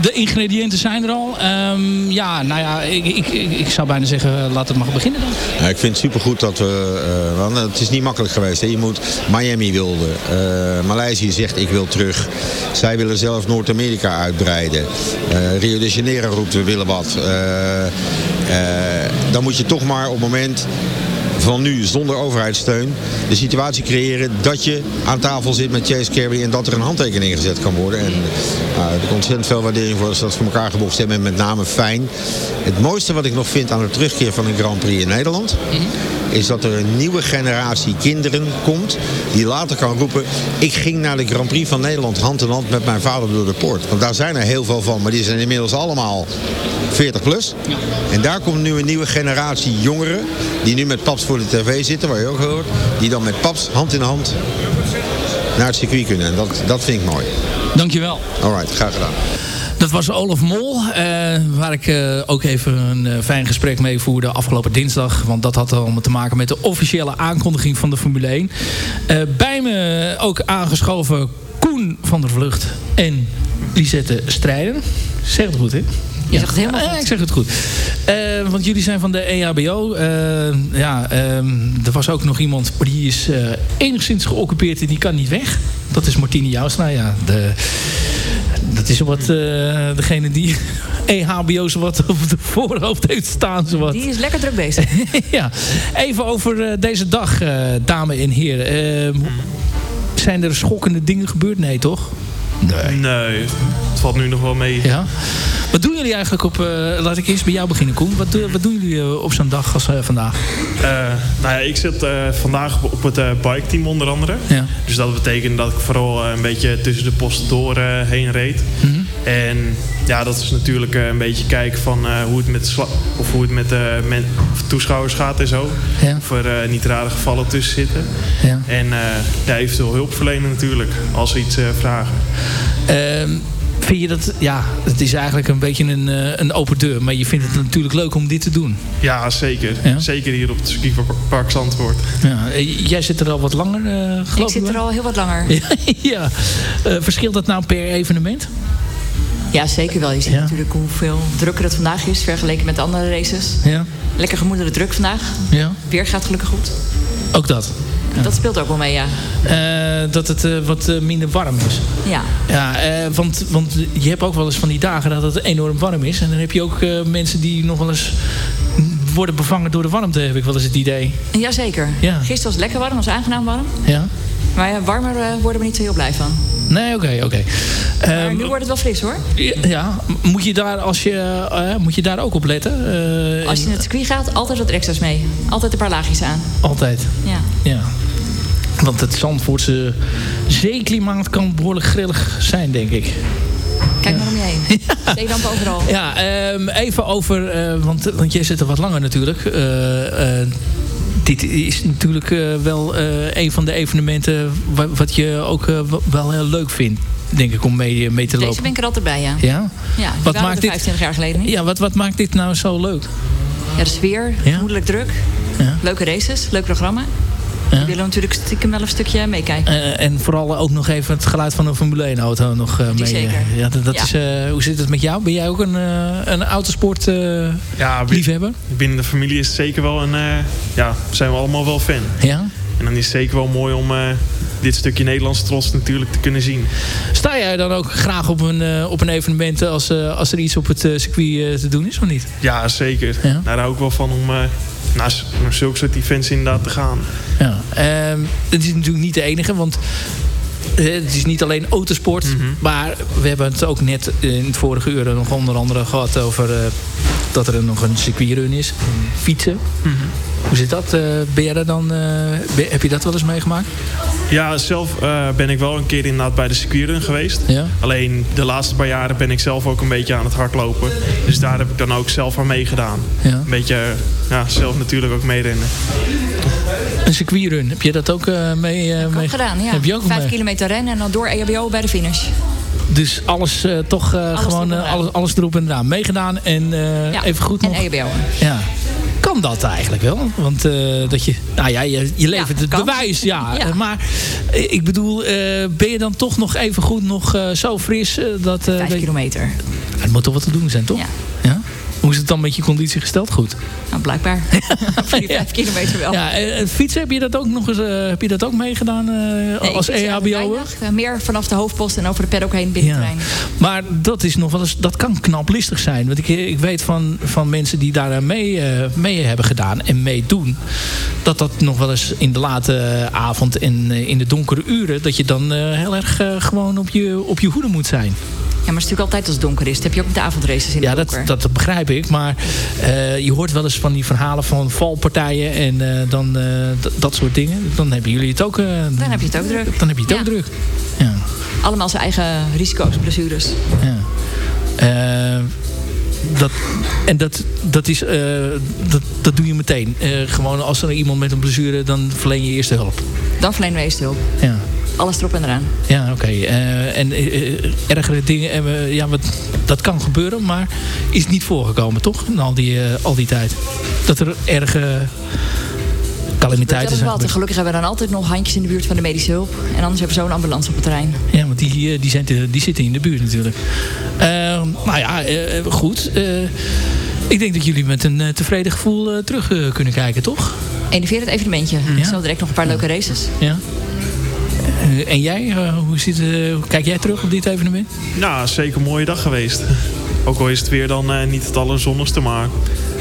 de ingrediënten zijn er al. Um, ja, nou ja, ik, ik, ik, zou bijna zeggen, laat het maar beginnen dan. Ja, ik vind het supergoed dat we... Uh, want het is niet makkelijk geweest. Hè. Je moet... Miami wilde. Maleisië zegt ik wil terug. Zij willen zelf Noord-Amerika uitbreiden. Uh, Rio de Janeiro roept we willen wat. Uh, dan moet je toch maar op het moment van nu zonder overheidssteun de situatie creëren dat je aan tafel zit met Chase Carey en dat er een handtekening gezet kan worden. En uh, komt ontzettend veel waardering voor dat voor elkaar gebocht hebben en met name fijn. Het mooiste wat ik nog vind aan de terugkeer van een Grand Prix in Nederland is dat er een nieuwe generatie kinderen komt die later kan roepen ik ging naar de Grand Prix van Nederland hand in hand met mijn vader door de poort. Want daar zijn er heel veel van, maar die zijn inmiddels allemaal 40 plus. En daar komt nu een nieuwe generatie jongeren die nu met paps voor de tv zitten, waar je ook hoort, die dan met paps hand in hand naar het circuit kunnen. En dat, dat vind ik mooi. Dankjewel. Alright, graag gedaan. Dat was Olaf Mol, eh, waar ik eh, ook even een eh, fijn gesprek mee voerde afgelopen dinsdag. Want dat had allemaal te maken met de officiële aankondiging van de Formule 1. Eh, bij me ook aangeschoven Koen van der Vlucht en Lisette Strijden. Zeg het goed, hè? Je zegt het helemaal goed. Ja, ik zeg het goed. Uh, want jullie zijn van de EHBO. Uh, ja, um, er was ook nog iemand, maar die is enigszins geoccupeerd en die kan niet weg. Dat is Martine Joustra. Ja, de, dat is wat degene die EHBO zo wat op de voorhoofd heeft staan. Zo wat. Die is lekker druk bezig. ja, even over deze dag, dames en heren. Ehm, zijn er schokkende dingen gebeurd? Nee, toch? Nee. Nee, het valt nu nog wel mee. Ja. Wat doen jullie eigenlijk op... Uh, laat ik eerst bij jou beginnen, Koen. Wat, wat doen jullie uh, op zo'n dag als vandaag? nou ja, ik zit vandaag op het bike team onder andere. Ja. Dus dat betekent dat ik vooral een beetje tussen de posten door heen reed. Mm -hmm. En ja, dat is natuurlijk een beetje kijken van hoe het met, of hoe het met de toeschouwers gaat en zo. Ja. Of er niet rare gevallen tussen zitten. Ja. En ja, eventueel hulp verlenen natuurlijk, als ze iets vragen. Ehm, vind je dat, ja, het is eigenlijk een beetje een, een open deur. Maar je vindt het natuurlijk leuk om dit te doen. Ja, zeker. Ja? Zeker hier op het circuitpark Zandvoort. Ja, jij zit er al wat langer, uh, geloof ik? zit er al heel wat langer. ja. Uh, verschilt dat nou per evenement? Ja, zeker wel. Je ziet Ja. natuurlijk hoeveel drukker het vandaag is vergeleken met de andere races. Ja. Lekker gemoedelijk druk vandaag. Ja. Weer gaat gelukkig goed. Ook dat. Dat speelt ook wel mee, ja. Uh, dat het uh, wat uh, minder warm is. Ja. Ja, want, want je hebt ook wel eens van die dagen dat het enorm warm is. En dan heb je ook mensen die nog wel eens worden bevangen door de warmte, heb ik wel eens het idee. Jazeker. Ja. Gisteren was het lekker warm, was aangenaam warm. Ja. Maar ja, warmer worden we niet zo heel blij van. Nee, oké, okay, oké. Okay. Maar um, nu wordt het wel fris hoor. Ja, moet je daar, als je, uh, moet je daar ook op letten? Uh, als je naar het circuit gaat, altijd wat extra's mee. Altijd een paar laagjes aan. Altijd? Ja. ja. Want het Zandvoortse zeeklimaat kan behoorlijk grillig zijn, denk ik. Kijk maar om je heen. Zeedamp overal. Ja, um, even over... Uh, want, want jij zit er wat langer natuurlijk. Uh, uh, dit is natuurlijk wel een van de evenementen... wat je ook wel heel leuk vindt denk ik, om mee, mee te lopen. Deze ben ik er altijd bij, ja. Ja? Ja, wat maakt dit, 25 jaar geleden niet. Ja, wat, wat maakt dit nou zo leuk? Ja, de sfeer, gemoedelijk druk. Leuke races, leuk programma. We willen natuurlijk stiekem wel een stukje meekijken. Uh, en vooral ook nog even het geluid van een Formule 1 auto nog uh, mee. Zeker. Ja, dat, dat Ja. Is, uh, hoe zit het met jou? Ben jij ook een, uh, een autosport Ja, bi- liefhebber? binnen de familie is het zeker wel een... eh, ja, zijn we allemaal wel fan. Ja? En dan is het zeker wel mooi om eh, dit stukje Nederlandse trots natuurlijk te kunnen zien. Sta jij dan ook graag op een, uh, op een evenement als, uh, als er iets op het circuit te doen is of niet? Ja, zeker. Ja? Nou, daar hou ik wel van om naar, zulke soort events inderdaad te gaan. Ja. ehm, het is natuurlijk niet de enige, want eh, het is niet alleen autosport. Mhm. Maar we hebben het ook net in het vorige uur nog onder andere gehad over eh, dat er nog een circuitrun is. Fietsen. Mhm. Hoe zit dat? Eh, ben jij dan, eh, heb je dat wel eens meegemaakt? Ja, zelf eh, ben ik wel een keer inderdaad bij de circuitrun geweest. Ja? Alleen de laatste paar jaren ben ik zelf ook een beetje aan het hardlopen. Dus daar heb ik dan ook zelf aan meegedaan. Ja. Een beetje eh, ja, zelf natuurlijk ook meerennen. Een circuitrun, heb je dat ook eh, mee, eh, mee gedaan, ja. Heb je ook Vijf mee? kilometer rennen en dan door EHBO bij de finish. Dus alles eh, toch gewoon erop en alles, alles erop en eraan. Meegedaan en Ja, even goed en nog. EHBO. Ja. Kan dat eigenlijk wel? Want dat je, nou ja, je, je levert het kan. bewijs, ja. Ja. Maar ik bedoel, ben je dan toch nog even goed nog zo fris? dat, Vijf kilometer. Het moet toch wat te doen zijn, toch? Ja. Hoe is het dan met je conditie gesteld? Goed. Nou, blijkbaar. Voor die vijf kilometer wel. Ja, eh, eh, fietsen, heb je dat ook nog eens eh, heb je dat ook meegedaan Nee, als fiets EHBO? Eh, Meer vanaf de hoofdpost en over de paddock heen binnenterrein. Maar dat is nog wel eens, dat kan knaplistig zijn. Want ik, ik weet van, van mensen die daar mee, mee hebben gedaan en meedoen. Dat dat nog wel eens in de late avond en in de donkere uren. Dat je dan heel erg gewoon op je, op je hoede moet zijn. Ja, maar het is natuurlijk altijd als het donker is. Dat heb je ook met de avondraces in Ja, het dat, dat begrijp ik. Maar eh, je hoort wel eens van die verhalen van valpartijen en eh, dan, eh, dat soort dingen. Dan hebben jullie het ook, Dan heb je het ook druk. dan heb je het ook Ja. druk. Ja. Allemaal zijn eigen risico's, blessures. Ja. Dat, en dat, dat, is, dat, dat doe je meteen. Gewoon als er iemand met een blessure, dan verleen je eerste hulp. Dan verlenen we eerst hulp. Ja, Alles erop en eraan. ja oké. Eh, en eh, eh, ergere dingen, hebben, ja, wat, dat kan gebeuren, maar is niet voorgekomen, toch? In al die, eh, al die tijd. Dat er erge calamiteiten zijn. En gelukkig hebben we dan altijd nog handjes in de buurt van de medische hulp. En anders hebben we zo een ambulance op het terrein. Ja, want die, eh, die, zijn te- die zitten in de buurt natuurlijk. Eh, nou ja, eh, goed. Eh, ik denk dat jullie met een eh, tevreden gevoel eh, terug eh, kunnen kijken, toch? Enerveer het evenementje. Zo direct nog een paar leuke races. Ja. Eh, en jij, eh, hoe zit, eh, hoe kijk jij terug op dit evenement? Nou, zeker een mooie dag geweest. Ook al is het weer dan niet het allerzonnigste, maar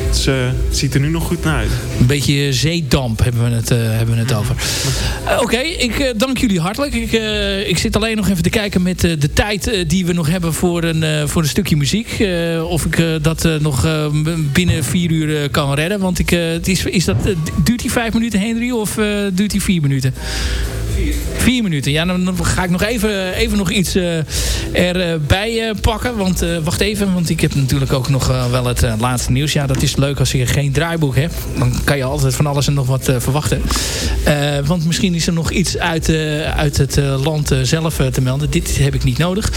het, ziet er nu nog goed naar uit. Een beetje zeedamp hebben we het, hebben we het over. Oké, ik dank jullie hartelijk. Ik, ik zit alleen nog even te kijken met de tijd die we nog hebben voor een, voor een stukje muziek. Of ik dat nog binnen vier uur kan redden. Want ik, het is, is dat, duurt die vijf minuten, Henry, of duurt die vier minuten? Vier minuten. Ja, dan, ga ik nog even, even nog iets eh, erbij eh, pakken. Want eh, wacht even, want ik heb natuurlijk ook nog wel het laatste nieuws. Ja, dat is leuk als je geen draaiboek hebt. Dan kan je altijd van alles en nog wat verwachten. Want misschien is er nog iets uit, uit het land zelf te melden. Dit heb ik niet nodig.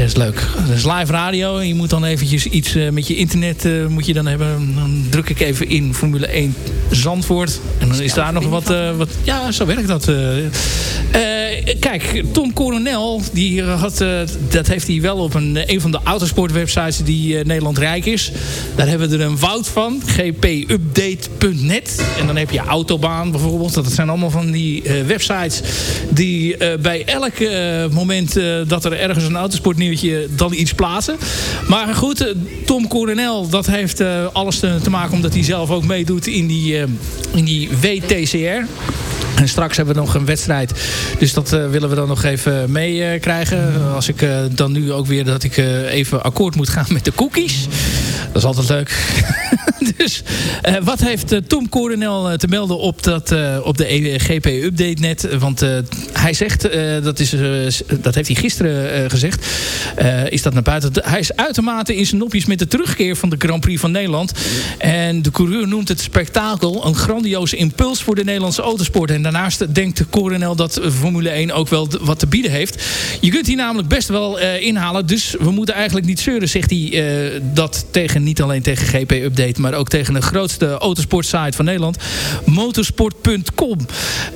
Dat is leuk. Dat is live radio. En je moet dan eventjes iets eh, met je internet eh, moet je dan hebben. Dan druk ik even in Formule 1 Zandvoort. En dan is daar nog wat... eh, wat ja, zo werkt dat. Eh. Eh, kijk, Tom Coronel, die had, eh, dat heeft hij wel op een, een van de autosportwebsites die eh, Nederland rijk is. Daar hebben we er een woud van. gpupdate.net. En dan heb je Autobaan bijvoorbeeld. Dat zijn allemaal van die eh, websites die eh, bij elk eh, moment eh, dat er ergens een autosportnieuwtje dan iets plaatsen. Maar goed, eh, Tom Coronel, dat heeft eh, alles te, te maken omdat hij zelf ook meedoet in die, eh, in die WTCR. En straks hebben we nog een wedstrijd. Dus dat eh, willen we dan nog even meekrijgen. Als ik eh, dan nu ook weer dat ik eh, even akkoord moet gaan met de cookies. Dat is altijd leuk. dus eh, wat heeft eh, Tom Coronel eh, te melden op, dat, op de GP-update net? Want hij zegt, dat, is, dat heeft hij gisteren gezegd, is dat naar buiten. Hij is uitermate in zijn nopjes met de terugkeer van de Grand Prix van Nederland. En de coureur noemt het spektakel een grandioze impuls voor de Nederlandse autosport. En daarnaast denkt de Coronel dat Formule 1 ook wel wat te bieden heeft. Je kunt hier namelijk best wel inhalen. Dus we moeten eigenlijk niet zeuren, zegt hij. dat tegen, niet alleen tegen GP Update, maar ook tegen de grootste autosportsite van Nederland. Motorsport.com.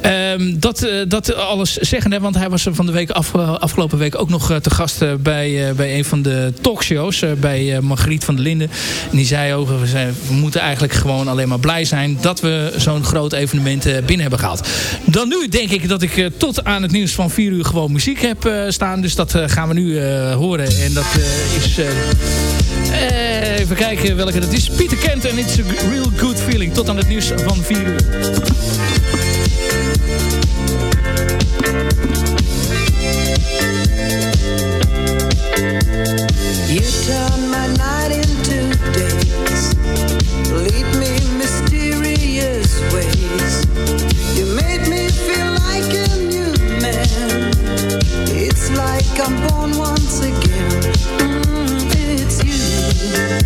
Ehm, dat, dat alles zeggen, hè, want hij was van de week af, afgelopen week ook nog te gast bij, bij een van de talkshows. bij Margriet van der Linden. En die zei zijn, we moeten eigenlijk gewoon alleen maar blij zijn dat we zo'n groot evenement binnen hebben gehaald. Dan nu denk ik dat ik tot aan het nieuws van 4 uur gewoon muziek heb staan. Dus dat gaan we nu horen. En dat is... even kijken welke dat is. Pieter Kent en It's a Real Good Feeling. Tot aan het nieuws van 4 uur. You turn my night into days Lead me mysterious ways You made me feel like a new man It's like I'm born once again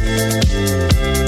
you